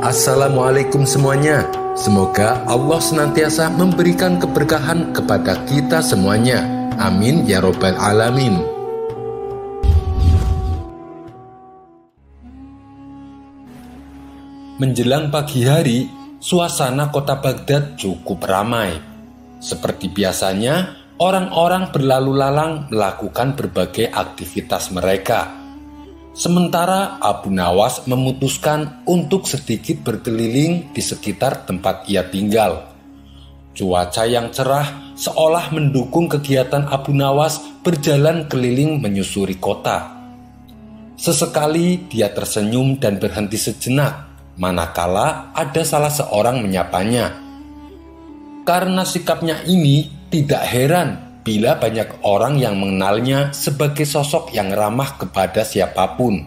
Assalamualaikum semuanya. Semoga Allah senantiasa memberikan keberkahan kepada kita semuanya. Amin ya Robbal 'Alamin. Menjelang pagi hari, suasana kota Baghdad cukup ramai. Seperti biasanya, orang-orang berlalu lalang melakukan berbagai aktivitas mereka. Sementara Abu Nawas memutuskan untuk sedikit berkeliling di sekitar tempat ia tinggal. Cuaca yang cerah seolah mendukung kegiatan Abu Nawas berjalan keliling menyusuri kota. Sesekali dia tersenyum dan berhenti sejenak manakala ada salah seorang menyapanya. Karena sikapnya ini tidak heran bila banyak orang yang mengenalnya sebagai sosok yang ramah kepada siapa pun.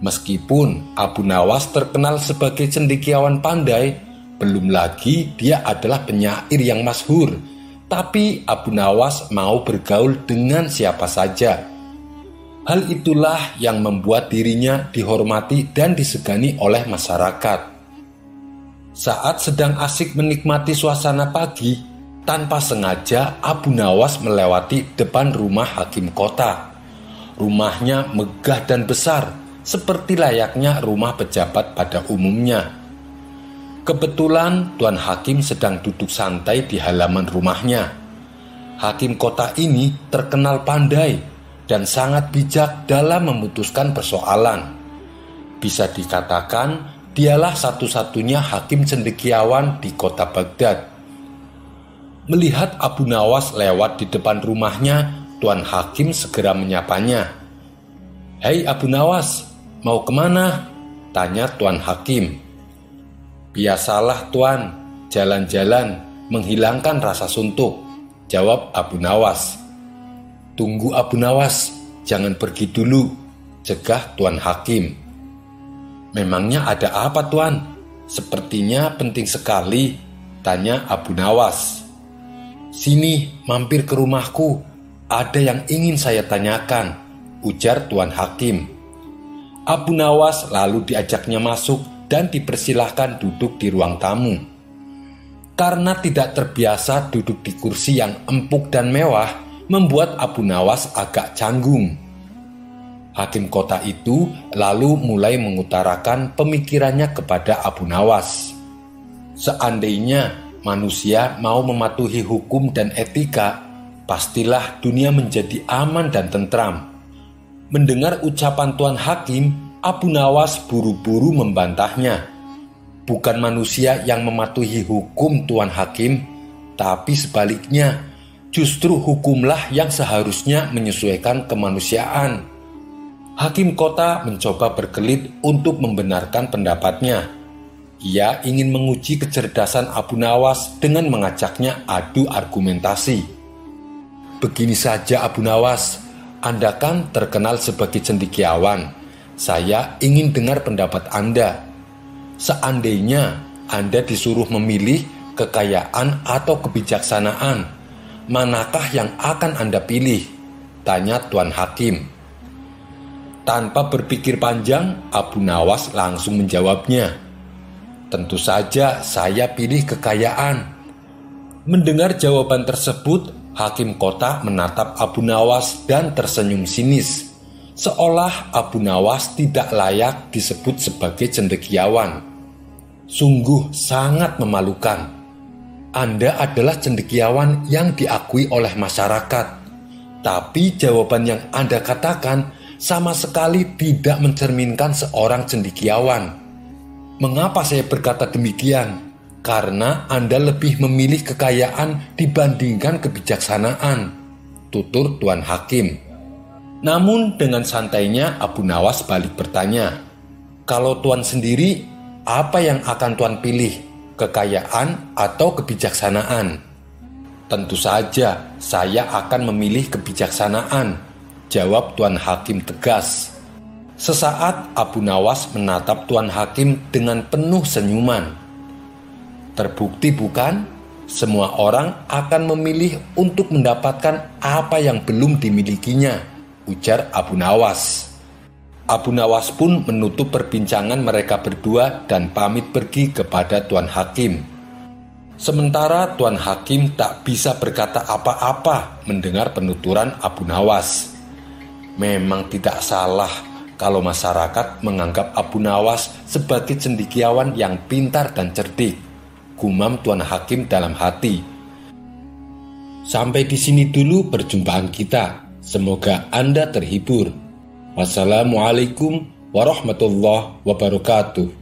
Meskipun Abu Nawas terkenal sebagai cendekiawan pandai, belum lagi dia adalah penyair yang masyhur. Tapi Abu Nawas mau bergaul dengan siapa saja Hal itulah yang membuat dirinya dihormati dan disegani oleh masyarakat. Saat sedang asik menikmati suasana pagi, tanpa sengaja Abu Nawas melewati depan rumah hakim kota. Rumahnya megah dan besar, seperti layaknya rumah pejabat pada umumnya. Kebetulan Tuan Hakim sedang duduk santai di halaman rumahnya. Hakim kota ini terkenal pandai dan sangat bijak dalam memutuskan persoalan. Bisa dikatakan, dialah satu-satunya hakim cendekiawan di kota Baghdad. Melihat Abu Nawas lewat di depan rumahnya, Tuan Hakim segera menyapanya. Hei Abu Nawas, mau ke mana? Tanya Tuan Hakim. Biasalah Tuan, jalan-jalan menghilangkan rasa suntuk, jawab Abu Nawas. Tunggu Abu Nawas, jangan pergi dulu, cegah Tuan Hakim. Memangnya ada apa Tuan? Sepertinya penting sekali, tanya Abu Nawas. Sini, mampir ke rumahku, ada yang ingin saya tanyakan, ujar Tuan Hakim. Abu Nawas lalu diajaknya masuk dan dipersilahkan duduk di ruang tamu. Karena tidak terbiasa duduk di kursi yang empuk dan mewah, membuat Abu Nawas agak canggung. Hakim kota itu lalu mulai mengutarakan pemikirannya kepada Abu Nawas. Seandainya manusia mau mematuhi hukum dan etika, pastilah dunia menjadi aman dan tentram. Mendengar ucapan Tuan Hakim, Abu Nawas buru-buru membantahnya. Bukan manusia yang mematuhi hukum Tuan Hakim, tapi sebaliknya Justru hukumlah yang seharusnya menyesuaikan kemanusiaan. Hakim kota mencoba berkelit untuk membenarkan pendapatnya. Ia ingin menguji kecerdasan Abu Nawas dengan mengajaknya adu argumentasi. Begini saja Abu Nawas, Anda kan terkenal sebagai cendikiawan. Saya ingin dengar pendapat Anda. Seandainya Anda disuruh memilih kekayaan atau kebijaksanaan, manakah yang akan Anda pilih? Tanya Tuan Hakim. Tanpa berpikir panjang, Abu Nawas langsung menjawabnya. Tentu saja saya pilih kekayaan. Mendengar jawaban tersebut, Hakim kota menatap Abu Nawas dan tersenyum sinis. Seolah Abu Nawas tidak layak disebut sebagai cendekiawan. Sungguh sangat memalukan. Anda adalah cendekiawan yang diakui oleh masyarakat. Tapi jawaban yang Anda katakan sama sekali tidak mencerminkan seorang cendekiawan. Mengapa saya berkata demikian? Karena Anda lebih memilih kekayaan dibandingkan kebijaksanaan, tutur Tuan Hakim. Namun dengan santainya Abu Nawas balik bertanya, "Kalau Tuan sendiri, apa yang akan Tuan pilih?" kekayaan, atau kebijaksanaan? Tentu saja, saya akan memilih kebijaksanaan, jawab Tuan Hakim tegas. Sesaat Abu Nawas menatap Tuan Hakim dengan penuh senyuman. Terbukti bukan? Semua orang akan memilih untuk mendapatkan apa yang belum dimilikinya, ujar Abu Nawas. Abu Nawas pun menutup perbincangan mereka berdua dan pamit pergi kepada Tuan Hakim. Sementara Tuan Hakim tak bisa berkata apa-apa mendengar penuturan Abu Nawas. Memang tidak salah kalau masyarakat menganggap Abu Nawas sebagai cendikiawan yang pintar dan cerdik. Gumam Tuan Hakim dalam hati. Sampai di sini dulu perjumpaan kita. Semoga Anda terhibur. Wassalamualaikum warahmatullahi wabarakatuh.